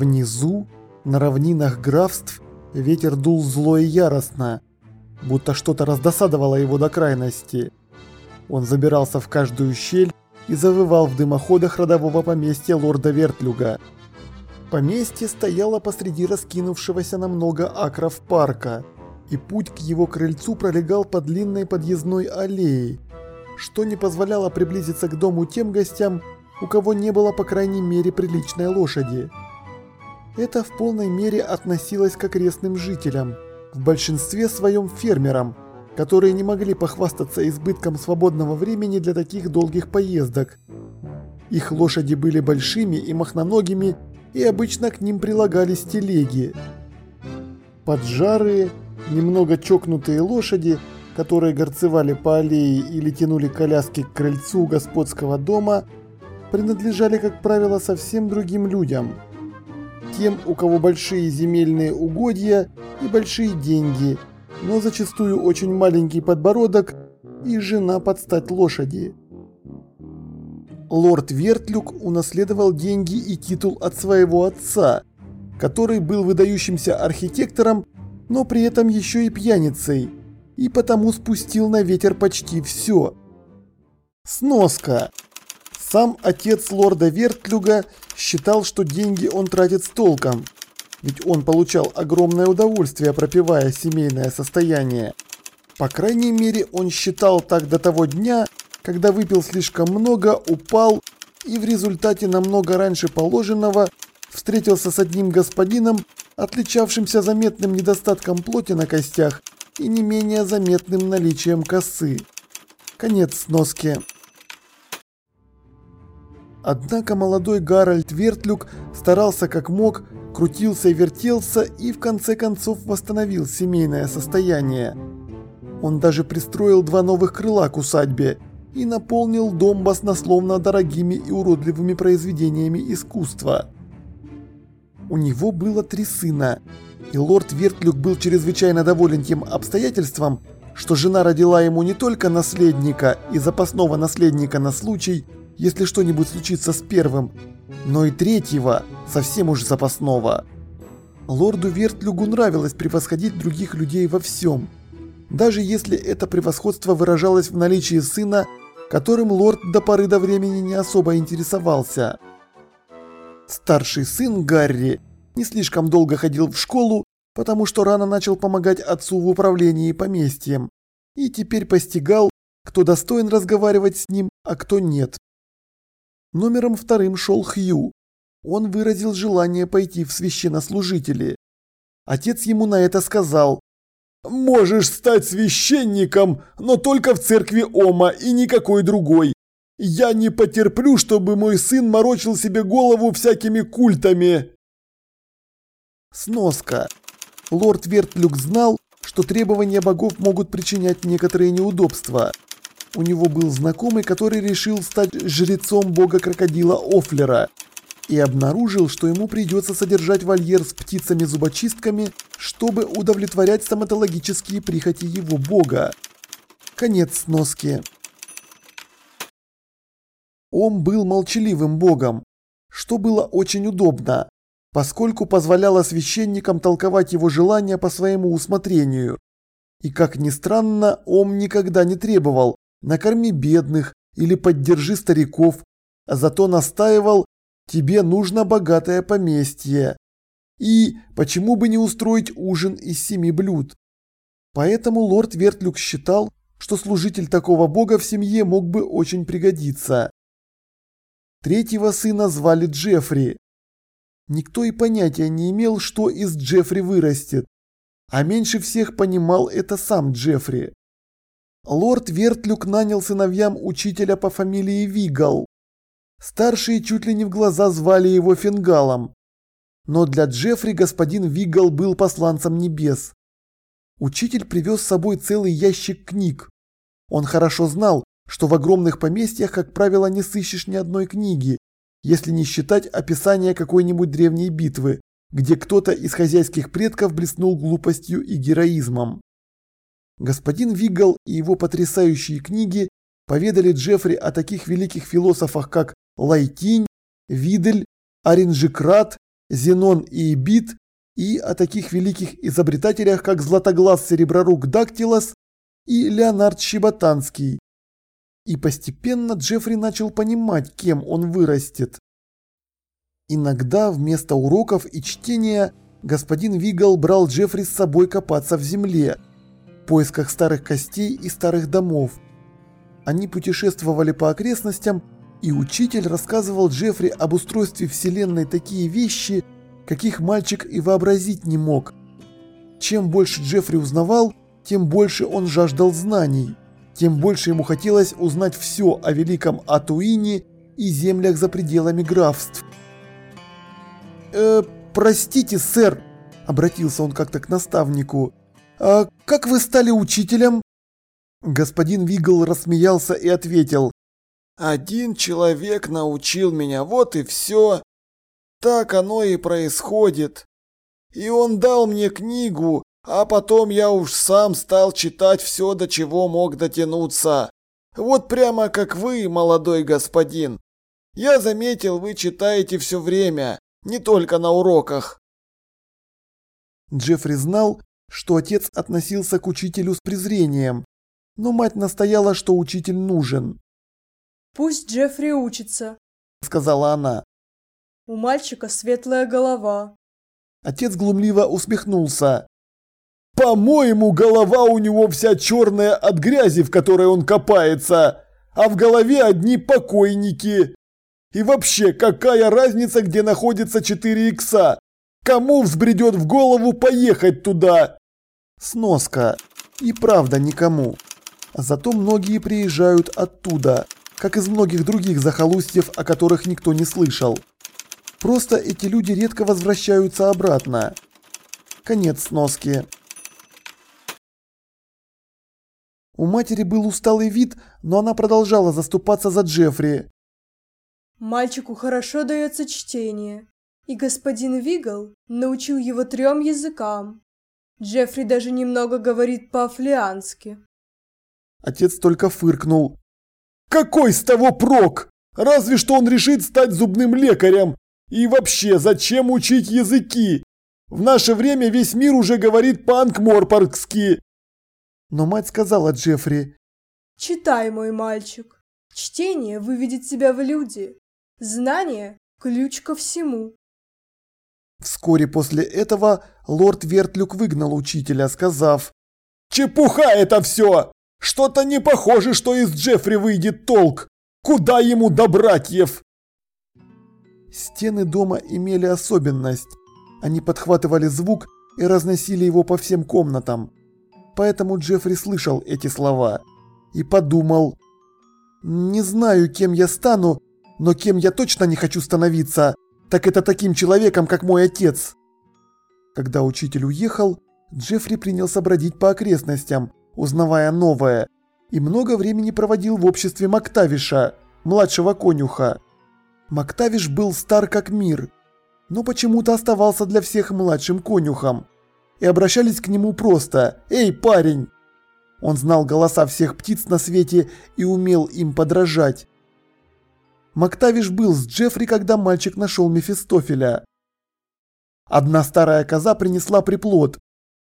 Внизу, на равнинах графств, ветер дул зло и яростно, будто что-то раздосадовало его до крайности. Он забирался в каждую щель и завывал в дымоходах родового поместья лорда Вертлюга. Поместье стояло посреди раскинувшегося на много акров парка, и путь к его крыльцу пролегал по длинной подъездной аллее, что не позволяло приблизиться к дому тем гостям, у кого не было по крайней мере приличной лошади. Это в полной мере относилось к окрестным жителям, в большинстве своем фермерам, которые не могли похвастаться избытком свободного времени для таких долгих поездок. Их лошади были большими и махноногими, и обычно к ним прилагались телеги. Поджарые, немного чокнутые лошади, которые горцевали по аллее или тянули коляски к крыльцу господского дома, принадлежали, как правило, совсем другим людям. Тем, у кого большие земельные угодья и большие деньги, но зачастую очень маленький подбородок и жена под стать лошади. Лорд Вертлюк унаследовал деньги и титул от своего отца, который был выдающимся архитектором, но при этом еще и пьяницей, и потому спустил на ветер почти все. Сноска. Сам отец лорда Вертлюга считал, что деньги он тратит с толком, ведь он получал огромное удовольствие, пропивая семейное состояние. По крайней мере, он считал так до того дня, когда выпил слишком много, упал и в результате намного раньше положенного встретился с одним господином, отличавшимся заметным недостатком плоти на костях и не менее заметным наличием косы. Конец сноски. Однако молодой Гарольд Вертлюк старался как мог, крутился и вертелся и в конце концов восстановил семейное состояние. Он даже пристроил два новых крыла к усадьбе и наполнил дом баснословно дорогими и уродливыми произведениями искусства. У него было три сына, и лорд Вертлюк был чрезвычайно доволен тем обстоятельством, что жена родила ему не только наследника и запасного наследника на случай, если что-нибудь случится с первым, но и третьего, совсем уж запасного. Лорду Вертлюгу нравилось превосходить других людей во всем, даже если это превосходство выражалось в наличии сына которым лорд до поры до времени не особо интересовался. Старший сын Гарри не слишком долго ходил в школу, потому что рано начал помогать отцу в управлении поместьем, и теперь постигал, кто достоин разговаривать с ним, а кто нет. Номером вторым шел Хью. Он выразил желание пойти в священнослужители. Отец ему на это сказал, Можешь стать священником, но только в церкви Ома и никакой другой. Я не потерплю, чтобы мой сын морочил себе голову всякими культами. Сноска. Лорд Вертлюк знал, что требования богов могут причинять некоторые неудобства. У него был знакомый, который решил стать жрецом бога крокодила Офлера и обнаружил, что ему придется содержать вольер с птицами-зубочистками, чтобы удовлетворять стоматологические прихоти его бога. Конец сноски. Он был молчаливым богом, что было очень удобно, поскольку позволяло священникам толковать его желания по своему усмотрению. И как ни странно, он никогда не требовал «накорми бедных» или «поддержи стариков», а зато настаивал Тебе нужно богатое поместье. И почему бы не устроить ужин из семи блюд? Поэтому лорд Вертлюк считал, что служитель такого бога в семье мог бы очень пригодиться. Третьего сына звали Джеффри. Никто и понятия не имел, что из Джеффри вырастет. А меньше всех понимал это сам Джеффри. Лорд Вертлюк нанял сыновьям учителя по фамилии Вигал. Старшие чуть ли не в глаза звали его Фингалом. Но для Джеффри господин Вигал был посланцем небес. Учитель привез с собой целый ящик книг. Он хорошо знал, что в огромных поместьях, как правило, не сыщешь ни одной книги, если не считать описания какой-нибудь древней битвы, где кто-то из хозяйских предков блеснул глупостью и героизмом. Господин Вигал и его потрясающие книги поведали Джеффри о таких великих философах, как Лайтинь, Видель, Оринжикрат Зенон и Бит, и о таких великих изобретателях, как Златоглаз Сереброрук Дактилос и Леонард Щеботанский. И постепенно Джеффри начал понимать, кем он вырастет. Иногда вместо уроков и чтения господин Вигал брал Джеффри с собой копаться в земле, поисках старых костей и старых домов. Они путешествовали по окрестностям, и учитель рассказывал Джеффри об устройстве Вселенной такие вещи, каких мальчик и вообразить не мог. Чем больше Джеффри узнавал, тем больше он жаждал знаний, тем больше ему хотелось узнать все о великом Атуине и землях за пределами графств. «Э, простите, сэр», – обратился он как-то к наставнику, – «а как вы стали учителем?» Господин Вигл рассмеялся и ответил, «Один человек научил меня, вот и все. Так оно и происходит. И он дал мне книгу, а потом я уж сам стал читать все, до чего мог дотянуться. Вот прямо как вы, молодой господин. Я заметил, вы читаете все время, не только на уроках. Джеффри знал, что отец относился к учителю с презрением, но мать настояла, что учитель нужен. «Пусть Джеффри учится», — сказала она. «У мальчика светлая голова». Отец глумливо усмехнулся. По-моему, голова у него вся черная от грязи, в которой он копается, а в голове одни покойники. И вообще, какая разница, где находится 4 икса? Кому взбредет в голову поехать туда? Сноска. И правда никому. Зато многие приезжают оттуда, как из многих других захолустьев, о которых никто не слышал. Просто эти люди редко возвращаются обратно. Конец сноски. У матери был усталый вид, но она продолжала заступаться за Джеффри. Мальчику хорошо дается чтение, и господин Вигл научил его трем языкам. Джеффри даже немного говорит по-афлиански. Отец только фыркнул. Какой с того прок? Разве что он решит стать зубным лекарем. И вообще, зачем учить языки? В наше время весь мир уже говорит по-анкморпоргски. Но мать сказала Джеффри. «Читай, мой мальчик. Чтение выведет тебя в люди. Знание – ключ ко всему». Вскоре после этого лорд Вертлюк выгнал учителя, сказав «Чепуха это все! Что-то не похоже, что из Джеффри выйдет толк! Куда ему до братьев?» Стены дома имели особенность. Они подхватывали звук и разносили его по всем комнатам поэтому Джеффри слышал эти слова и подумал, «Не знаю, кем я стану, но кем я точно не хочу становиться, так это таким человеком, как мой отец». Когда учитель уехал, Джеффри принялся бродить по окрестностям, узнавая новое, и много времени проводил в обществе Мактавиша, младшего конюха. Мактавиш был стар как мир, но почему-то оставался для всех младшим конюхом и обращались к нему просто «Эй, парень!». Он знал голоса всех птиц на свете и умел им подражать. Мактавиш был с Джеффри, когда мальчик нашел Мефистофеля. Одна старая коза принесла приплод.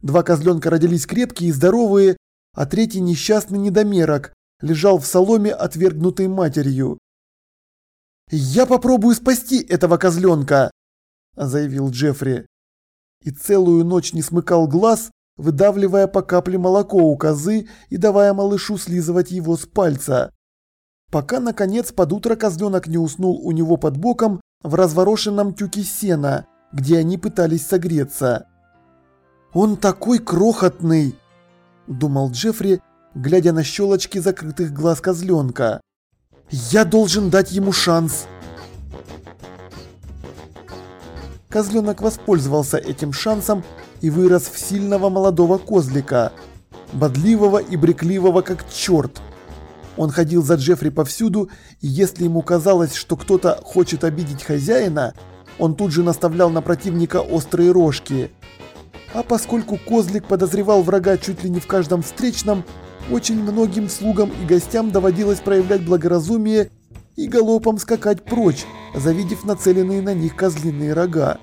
Два козленка родились крепкие и здоровые, а третий несчастный недомерок лежал в соломе, отвергнутой матерью. «Я попробую спасти этого козленка», – заявил Джеффри и целую ночь не смыкал глаз, выдавливая по капле молоко у козы и давая малышу слизывать его с пальца. Пока, наконец, под утро козленок не уснул у него под боком в разворошенном тюке сена, где они пытались согреться. «Он такой крохотный!» – думал Джеффри, глядя на щелочки закрытых глаз козленка. «Я должен дать ему шанс!» Козленок воспользовался этим шансом и вырос в сильного молодого козлика, бодливого и брекливого как черт. Он ходил за Джеффри повсюду, и если ему казалось, что кто-то хочет обидеть хозяина, он тут же наставлял на противника острые рожки. А поскольку козлик подозревал врага чуть ли не в каждом встречном, очень многим слугам и гостям доводилось проявлять благоразумие и галопом скакать прочь, завидев нацеленные на них козлиные рога.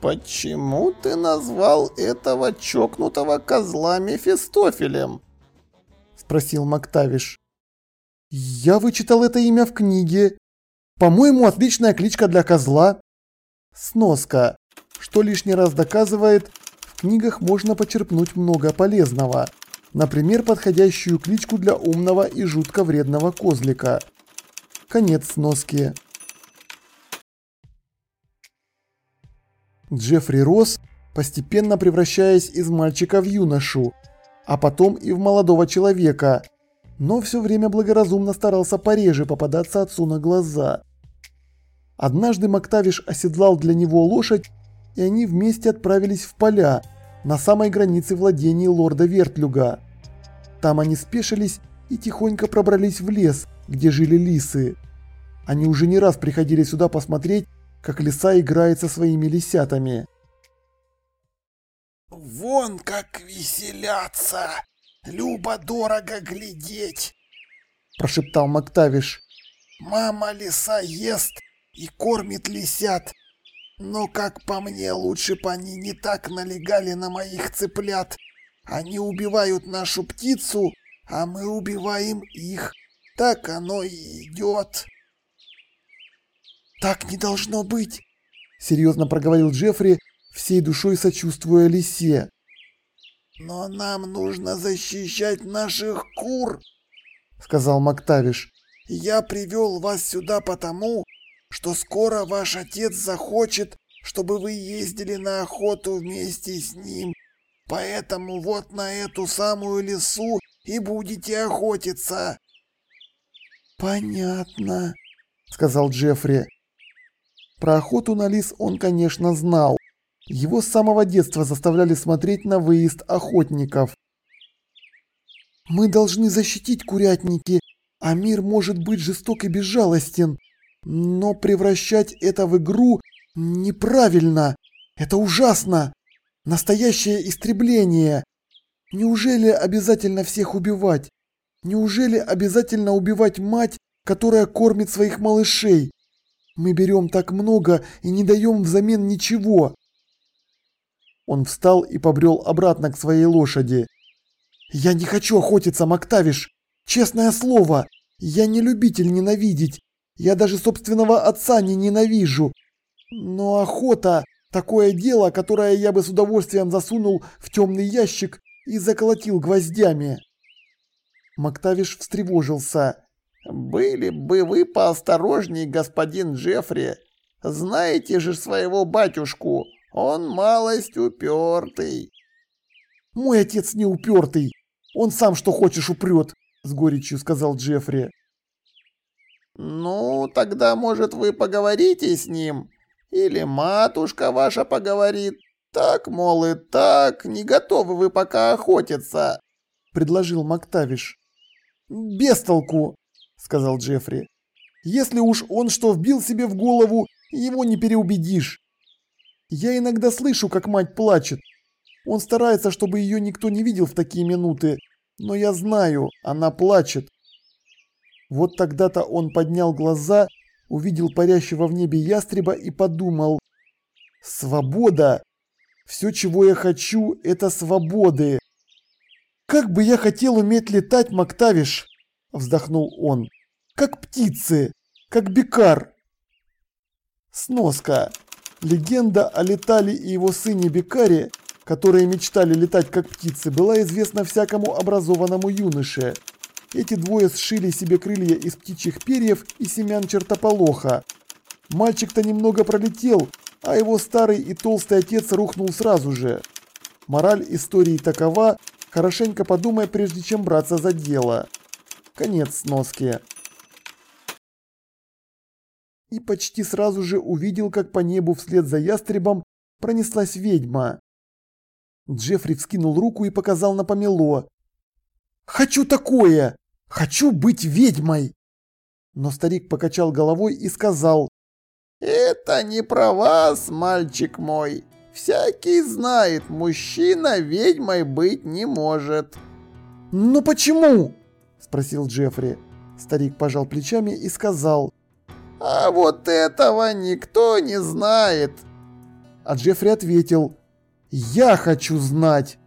«Почему ты назвал этого чокнутого козла Мефистофелем?» – спросил Мактавиш. «Я вычитал это имя в книге. По-моему, отличная кличка для козла». Сноска, что лишний раз доказывает, в книгах можно почерпнуть много полезного. Например, подходящую кличку для умного и жутко вредного козлика. Конец сноски. Джеффри рос, постепенно превращаясь из мальчика в юношу, а потом и в молодого человека, но все время благоразумно старался пореже попадаться отцу на глаза. Однажды Мактавиш оседлал для него лошадь, и они вместе отправились в поля, на самой границе владений лорда Вертлюга. Там они спешились и тихонько пробрались в лес, где жили лисы. Они уже не раз приходили сюда посмотреть, как лиса играет со своими лисятами. «Вон как веселятся! Любо-дорого глядеть!» – прошептал Мактавиш. «Мама лиса ест и кормит лисят, но, как по мне, лучше бы они не так налегали на моих цыплят. Они убивают нашу птицу, а мы убиваем их. Так оно и идет». «Так не должно быть!» – серьезно проговорил Джеффри, всей душой сочувствуя лисе. «Но нам нужно защищать наших кур!» – сказал Мактавиш. «Я привел вас сюда потому, что скоро ваш отец захочет, чтобы вы ездили на охоту вместе с ним. Поэтому вот на эту самую лесу и будете охотиться». «Понятно», — сказал Джеффри. Про охоту на лис он, конечно, знал. Его с самого детства заставляли смотреть на выезд охотников. «Мы должны защитить курятники, а мир может быть жесток и безжалостен. Но превращать это в игру неправильно. Это ужасно. Настоящее истребление. Неужели обязательно всех убивать? Неужели обязательно убивать мать, которая кормит своих малышей? Мы берем так много и не даем взамен ничего. Он встал и побрел обратно к своей лошади. Я не хочу охотиться, Мактавиш. Честное слово, я не любитель ненавидеть. Я даже собственного отца не ненавижу. Но охота – такое дело, которое я бы с удовольствием засунул в темный ящик и заколотил гвоздями. Мактавиш встревожился. «Были бы вы поосторожней, господин Джеффри. Знаете же своего батюшку, он малость упертый». «Мой отец не упертый, он сам что хочешь упрет», – с горечью сказал Джеффри. «Ну, тогда, может, вы поговорите с ним? Или матушка ваша поговорит? Так, мол, и так, не готовы вы пока охотиться», – предложил Мактавиш. «Без толку», сказал Джеффри. Если уж он что вбил себе в голову, его не переубедишь. Я иногда слышу, как мать плачет. Он старается, чтобы ее никто не видел в такие минуты, но я знаю, она плачет. Вот тогда-то он поднял глаза, увидел парящего в небе ястреба и подумал. Свобода! Все, чего я хочу, это свободы. Как бы я хотел уметь летать, Мактавиш! Вздохнул он. Как птицы, как бекар. Сноска. Легенда о Летали и его сыне Бекаре, которые мечтали летать как птицы, была известна всякому образованному юноше. Эти двое сшили себе крылья из птичьих перьев и семян чертополоха. Мальчик-то немного пролетел, а его старый и толстый отец рухнул сразу же. Мораль истории такова, хорошенько подумай, прежде чем браться за дело. Конец сноски и почти сразу же увидел, как по небу вслед за ястребом пронеслась ведьма. Джеффри вскинул руку и показал на помело. «Хочу такое! Хочу быть ведьмой!» Но старик покачал головой и сказал. «Это не про вас, мальчик мой. Всякий знает, мужчина ведьмой быть не может». «Но почему?» – спросил Джеффри. Старик пожал плечами и сказал. А вот этого никто не знает. а Джеффри ответил «Я хочу знать!»